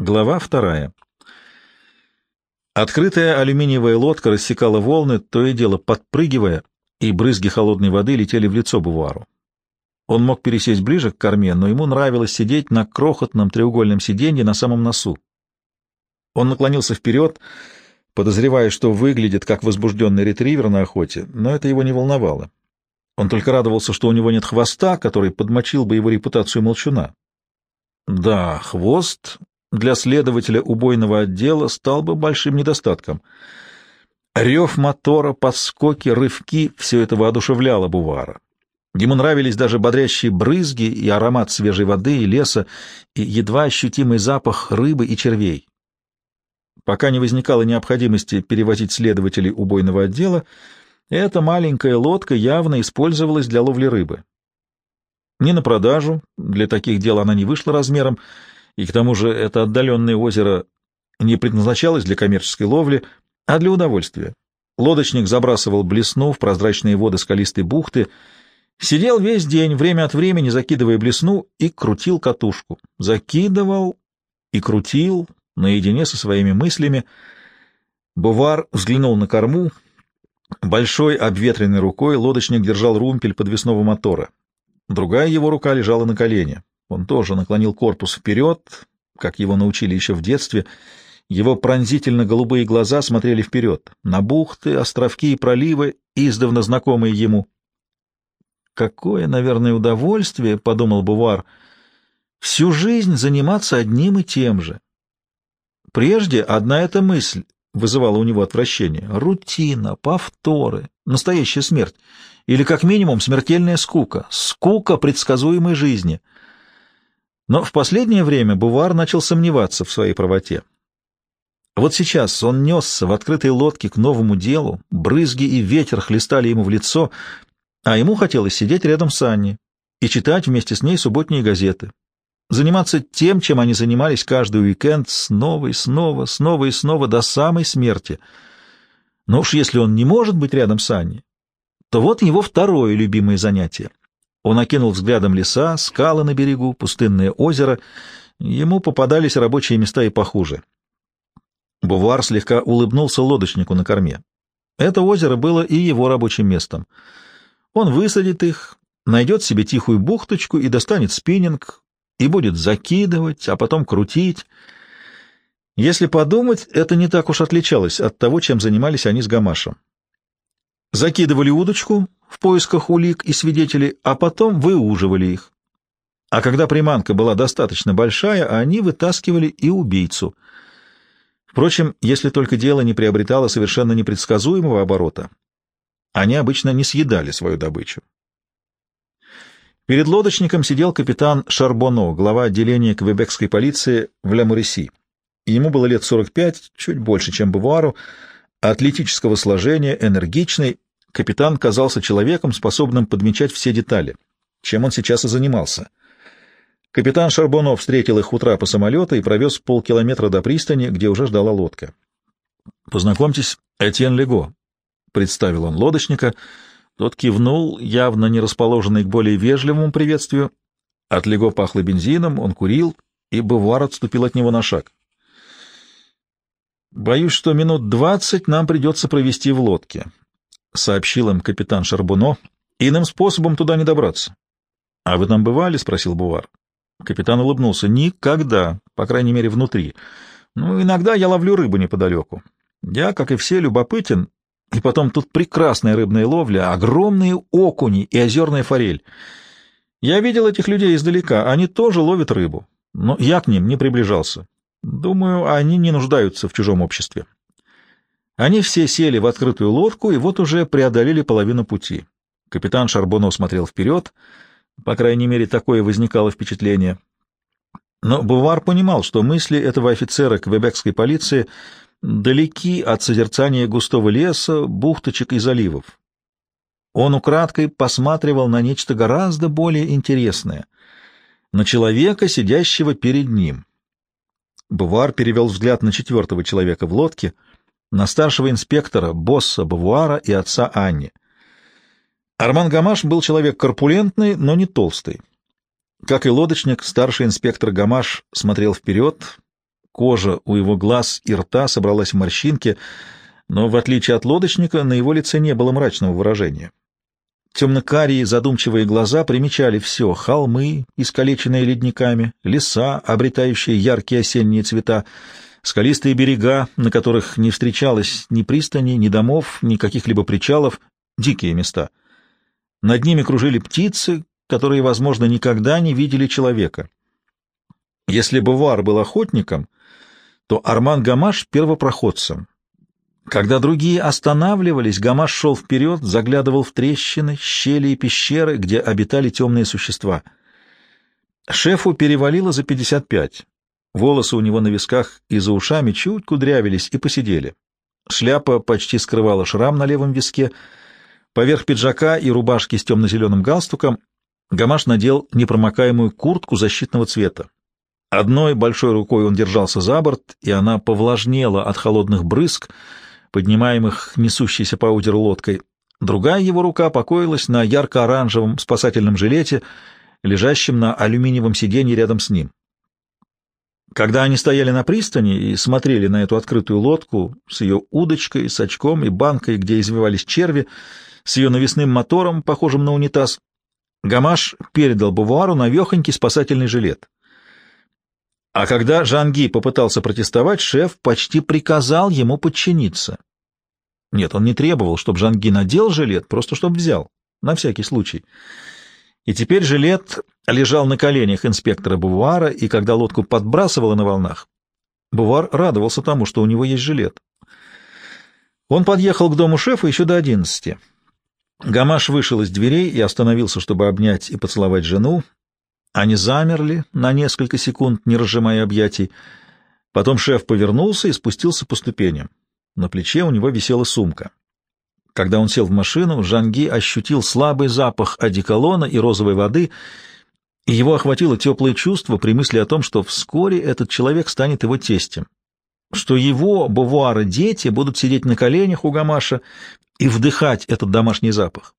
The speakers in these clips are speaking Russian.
Глава вторая. Открытая алюминиевая лодка рассекала волны, то и дело подпрыгивая, и брызги холодной воды летели в лицо Бувару. Он мог пересесть ближе к корме, но ему нравилось сидеть на крохотном треугольном сиденье на самом носу. Он наклонился вперед, подозревая, что выглядит как возбужденный ретривер на охоте, но это его не волновало. Он только радовался, что у него нет хвоста, который подмочил бы его репутацию молчуна. Да, хвост для следователя убойного отдела стал бы большим недостатком. Рев мотора, подскоки, рывки — все это воодушевляло Бувара. Ему нравились даже бодрящие брызги и аромат свежей воды и леса, и едва ощутимый запах рыбы и червей. Пока не возникало необходимости перевозить следователей убойного отдела, эта маленькая лодка явно использовалась для ловли рыбы. Не на продажу, для таких дел она не вышла размером, и к тому же это отдаленное озеро не предназначалось для коммерческой ловли, а для удовольствия. Лодочник забрасывал блесну в прозрачные воды скалистой бухты, сидел весь день, время от времени закидывая блесну, и крутил катушку. Закидывал и крутил наедине со своими мыслями. Бувар взглянул на корму. Большой обветренной рукой лодочник держал румпель подвесного мотора. Другая его рука лежала на колене. Он тоже наклонил корпус вперед, как его научили еще в детстве. Его пронзительно-голубые глаза смотрели вперед, на бухты, островки и проливы, издавна знакомые ему. «Какое, наверное, удовольствие, — подумал Бувар, — всю жизнь заниматься одним и тем же». Прежде одна эта мысль вызывала у него отвращение. Рутина, повторы, настоящая смерть. Или, как минимум, смертельная скука. Скука предсказуемой жизни — но в последнее время Бувар начал сомневаться в своей правоте. Вот сейчас он несся в открытой лодке к новому делу, брызги и ветер хлестали ему в лицо, а ему хотелось сидеть рядом с Анней и читать вместе с ней субботние газеты, заниматься тем, чем они занимались каждый уикенд, снова и снова, снова и снова до самой смерти. Но уж если он не может быть рядом с Анней, то вот его второе любимое занятие он окинул взглядом леса, скалы на берегу, пустынное озеро. Ему попадались рабочие места и похуже. Бувар слегка улыбнулся лодочнику на корме. Это озеро было и его рабочим местом. Он высадит их, найдет себе тихую бухточку и достанет спиннинг, и будет закидывать, а потом крутить. Если подумать, это не так уж отличалось от того, чем занимались они с Гамашем. Закидывали удочку, в поисках улик и свидетелей, а потом выуживали их. А когда приманка была достаточно большая, они вытаскивали и убийцу. Впрочем, если только дело не приобретало совершенно непредсказуемого оборота, они обычно не съедали свою добычу. Перед лодочником сидел капитан Шарбоно, глава отделения квебекской полиции в Ля-Муреси. Ему было лет 45, чуть больше, чем Бувару, атлетического сложения, энергичный, капитан казался человеком, способным подмечать все детали, чем он сейчас и занимался. Капитан Шарбонов встретил их утра по самолету и провез полкилометра до пристани, где уже ждала лодка. «Познакомьтесь, Этьен Лего», — представил он лодочника. Тот кивнул, явно не расположенный к более вежливому приветствию. От Лего пахло бензином, он курил, и Бувар отступил от него на шаг. «Боюсь, что минут двадцать нам придется провести в лодке», — сообщил им капитан Шарбуно. — Иным способом туда не добраться. — А вы там бывали? — спросил Бувар. Капитан улыбнулся. — Никогда, по крайней мере, внутри. Ну, иногда я ловлю рыбу неподалеку. Я, как и все, любопытен. И потом тут прекрасная рыбная ловля, огромные окуни и озерная форель. Я видел этих людей издалека, они тоже ловят рыбу. Но я к ним не приближался. Думаю, они не нуждаются в чужом обществе. Они все сели в открытую лодку и вот уже преодолели половину пути. Капитан Шарбоно смотрел вперед, по крайней мере, такое возникало впечатление. Но Бувар понимал, что мысли этого офицера квебекской полиции далеки от созерцания густого леса, бухточек и заливов. Он украдкой посматривал на нечто гораздо более интересное, на человека, сидящего перед ним. Бувар перевел взгляд на четвертого человека в лодке — на старшего инспектора, босса Бавуара и отца Анни. Арман Гамаш был человек корпулентный, но не толстый. Как и лодочник, старший инспектор Гамаш смотрел вперед, Кожа у его глаз и рта собралась в морщинки, но, в отличие от лодочника, на его лице не было мрачного выражения. Темно-карие задумчивые глаза примечали все — холмы, искалеченные ледниками, леса, обретающие яркие осенние цвета, скалистые берега, на которых не встречалось ни пристани, ни домов, ни каких-либо причалов, дикие места. Над ними кружили птицы, которые, возможно, никогда не видели человека. Если бы Вар был охотником, то Арман Гамаш — первопроходцем. Когда другие останавливались, Гамаш шел вперед, заглядывал в трещины, щели и пещеры, где обитали темные существа. Шефу перевалило за пятьдесят пять. Волосы у него на висках и за ушами чуть кудрявились и посидели. Шляпа почти скрывала шрам на левом виске. Поверх пиджака и рубашки с темно-зеленым галстуком Гамаш надел непромокаемую куртку защитного цвета. Одной большой рукой он держался за борт, и она повлажнела от холодных брызг, поднимаемых несущейся по озеру лодкой. Другая его рука покоилась на ярко-оранжевом спасательном жилете, лежащем на алюминиевом сиденье рядом с ним. Когда они стояли на пристани и смотрели на эту открытую лодку с ее удочкой, с очком и банкой, где извивались черви, с ее навесным мотором, похожим на унитаз, Гамаш передал Бувуару навехонький спасательный жилет. А когда Жанги попытался протестовать, шеф почти приказал ему подчиниться. Нет, он не требовал, чтобы Жанги надел жилет, просто чтобы взял, на всякий случай. И теперь жилет лежал на коленях инспектора Бувара, и когда лодку подбрасывало на волнах, Бувар радовался тому, что у него есть жилет. Он подъехал к дому шефа еще до одиннадцати. Гамаш вышел из дверей и остановился, чтобы обнять и поцеловать жену. Они замерли на несколько секунд, не разжимая объятий. Потом шеф повернулся и спустился по ступеням. На плече у него висела сумка. Когда он сел в машину, Жанги ощутил слабый запах одеколона и розовой воды, и его охватило теплое чувство при мысли о том, что вскоре этот человек станет его тестем, что его, Бувуара, дети будут сидеть на коленях у Гамаша и вдыхать этот домашний запах.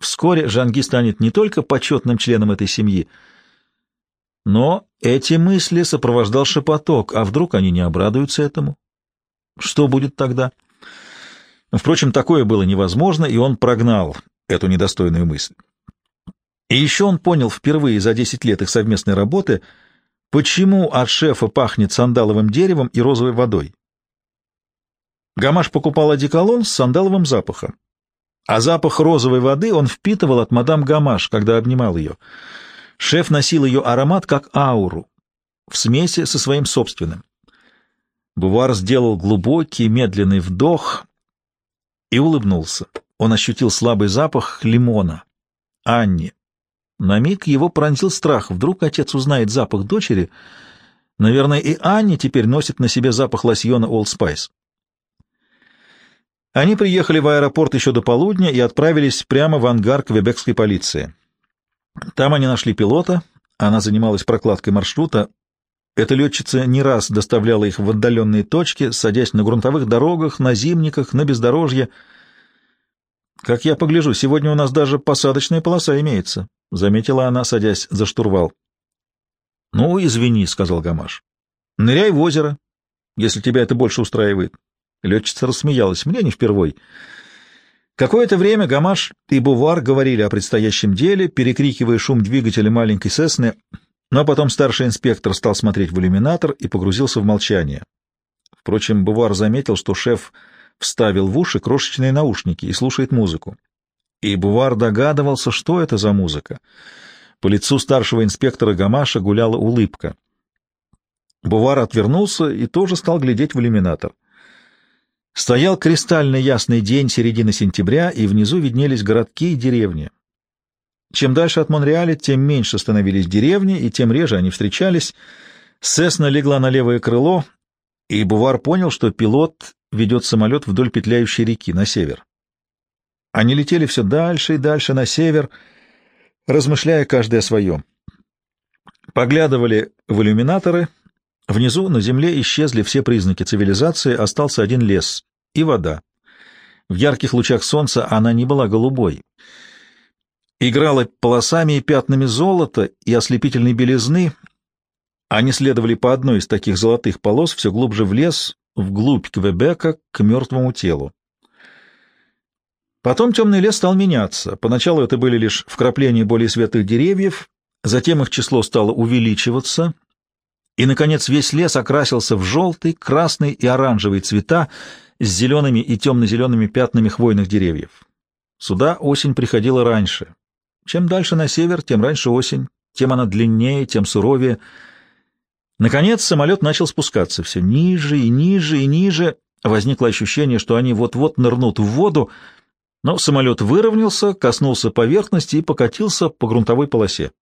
Вскоре Жанги станет не только почетным членом этой семьи, но эти мысли сопровождал шепоток, а вдруг они не обрадуются этому? Что будет тогда? Впрочем, такое было невозможно, и он прогнал эту недостойную мысль. И еще он понял впервые за десять лет их совместной работы, почему от шефа пахнет сандаловым деревом и розовой водой. Гамаш покупал одеколон с сандаловым запахом, а запах розовой воды он впитывал от мадам Гамаш, когда обнимал ее — Шеф носил ее аромат как ауру, в смеси со своим собственным. Бувар сделал глубокий, медленный вдох и улыбнулся. Он ощутил слабый запах лимона. Анни. На миг его пронзил страх. Вдруг отец узнает запах дочери. Наверное, и Анни теперь носит на себе запах лосьона Old Spice. Они приехали в аэропорт еще до полудня и отправились прямо в ангар квебекской полиции. Там они нашли пилота, она занималась прокладкой маршрута. Эта летчица не раз доставляла их в отдаленные точки, садясь на грунтовых дорогах, на зимниках, на бездорожье. «Как я погляжу, сегодня у нас даже посадочная полоса имеется», — заметила она, садясь за штурвал. «Ну, извини», — сказал Гамаш. «Ныряй в озеро, если тебя это больше устраивает». Летчица рассмеялась. «Мне не впервой». Какое-то время Гамаш и Бувар говорили о предстоящем деле, перекрикивая шум двигателя маленькой Сесны, но потом старший инспектор стал смотреть в иллюминатор и погрузился в молчание. Впрочем, Бувар заметил, что шеф вставил в уши крошечные наушники и слушает музыку. И Бувар догадывался, что это за музыка. По лицу старшего инспектора Гамаша гуляла улыбка. Бувар отвернулся и тоже стал глядеть в иллюминатор. Стоял кристально ясный день середины сентября, и внизу виднелись городки и деревни. Чем дальше от Монреаля, тем меньше становились деревни, и тем реже они встречались. Сесна легла на левое крыло, и Бувар понял, что пилот ведет самолет вдоль петляющей реки на север. Они летели все дальше и дальше на север, размышляя каждый о своем. Поглядывали в иллюминаторы — Внизу на земле исчезли все признаки цивилизации, остался один лес и вода. В ярких лучах солнца она не была голубой. Играла полосами и пятнами золота и ослепительной белизны, Они следовали по одной из таких золотых полос все глубже в лес, вглубь Квебека, к мертвому телу. Потом темный лес стал меняться. Поначалу это были лишь вкрапления более светлых деревьев, затем их число стало увеличиваться, и, наконец, весь лес окрасился в желтый, красный и оранжевый цвета с зелеными и темно-зелеными пятнами хвойных деревьев. Сюда осень приходила раньше. Чем дальше на север, тем раньше осень, тем она длиннее, тем суровее. Наконец самолет начал спускаться все ниже и ниже и ниже. Возникло ощущение, что они вот-вот нырнут в воду, но самолет выровнялся, коснулся поверхности и покатился по грунтовой полосе.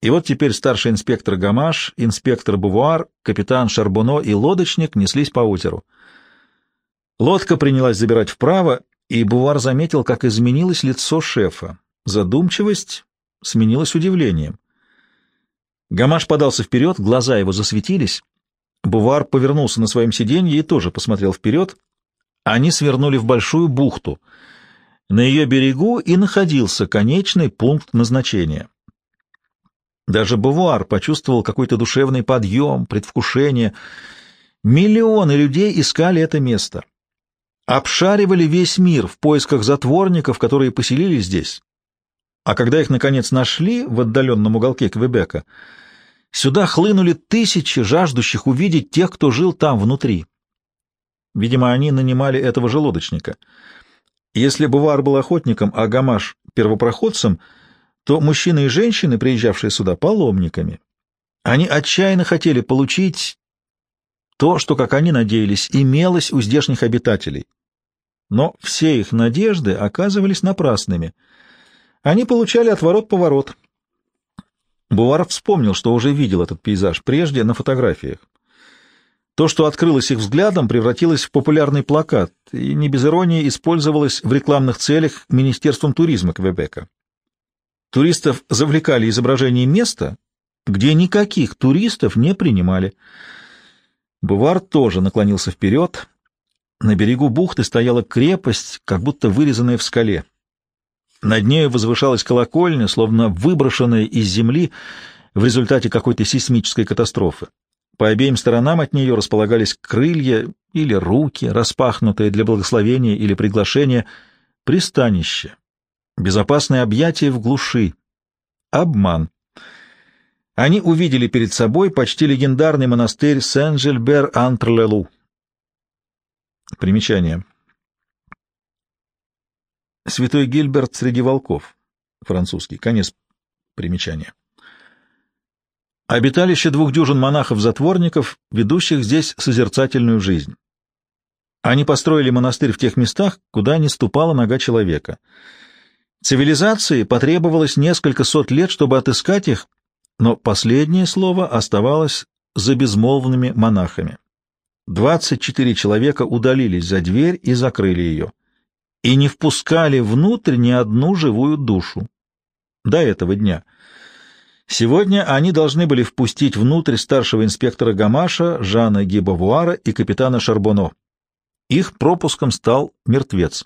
И вот теперь старший инспектор Гамаш, инспектор Бувуар, капитан Шарбоно и лодочник неслись по озеру. Лодка принялась забирать вправо, и Бувуар заметил, как изменилось лицо шефа. Задумчивость сменилась удивлением. Гамаш подался вперед, глаза его засветились. Бувар повернулся на своем сиденье и тоже посмотрел вперед. Они свернули в большую бухту — на ее берегу и находился конечный пункт назначения. Даже Бавуар почувствовал какой-то душевный подъем, предвкушение. Миллионы людей искали это место. Обшаривали весь мир в поисках затворников, которые поселились здесь. А когда их, наконец, нашли в отдаленном уголке Квебека, сюда хлынули тысячи жаждущих увидеть тех, кто жил там внутри. Видимо, они нанимали этого желудочника — если Бувар был охотником, а Гамаш — первопроходцем, то мужчины и женщины, приезжавшие сюда, — паломниками. Они отчаянно хотели получить то, что, как они надеялись, имелось у здешних обитателей. Но все их надежды оказывались напрасными. Они получали отворот-поворот. Бувар вспомнил, что уже видел этот пейзаж прежде на фотографиях. То, что открылось их взглядом, превратилось в популярный плакат и не без иронии использовалось в рекламных целях Министерством туризма Квебека. Туристов завлекали изображение места, где никаких туристов не принимали. Бувар тоже наклонился вперед. На берегу бухты стояла крепость, как будто вырезанная в скале. Над нею возвышалась колокольня, словно выброшенная из земли в результате какой-то сейсмической катастрофы. По обеим сторонам от нее располагались крылья или руки, распахнутые для благословения или приглашения, пристанище, безопасное объятие в глуши, обман. Они увидели перед собой почти легендарный монастырь Сен-Жильбер-Антрлелу. Примечание. Святой Гильберт среди волков. Французский. Конец примечания. Обиталище двух дюжин монахов-затворников, ведущих здесь созерцательную жизнь. Они построили монастырь в тех местах, куда не ступала нога человека. Цивилизации потребовалось несколько сот лет, чтобы отыскать их, но последнее слово оставалось за безмолвными монахами. Двадцать четыре человека удалились за дверь и закрыли ее, и не впускали внутрь ни одну живую душу. До этого дня — Сегодня они должны были впустить внутрь старшего инспектора Гамаша, Жана Гибавуара и капитана Шарбоно. Их пропуском стал мертвец.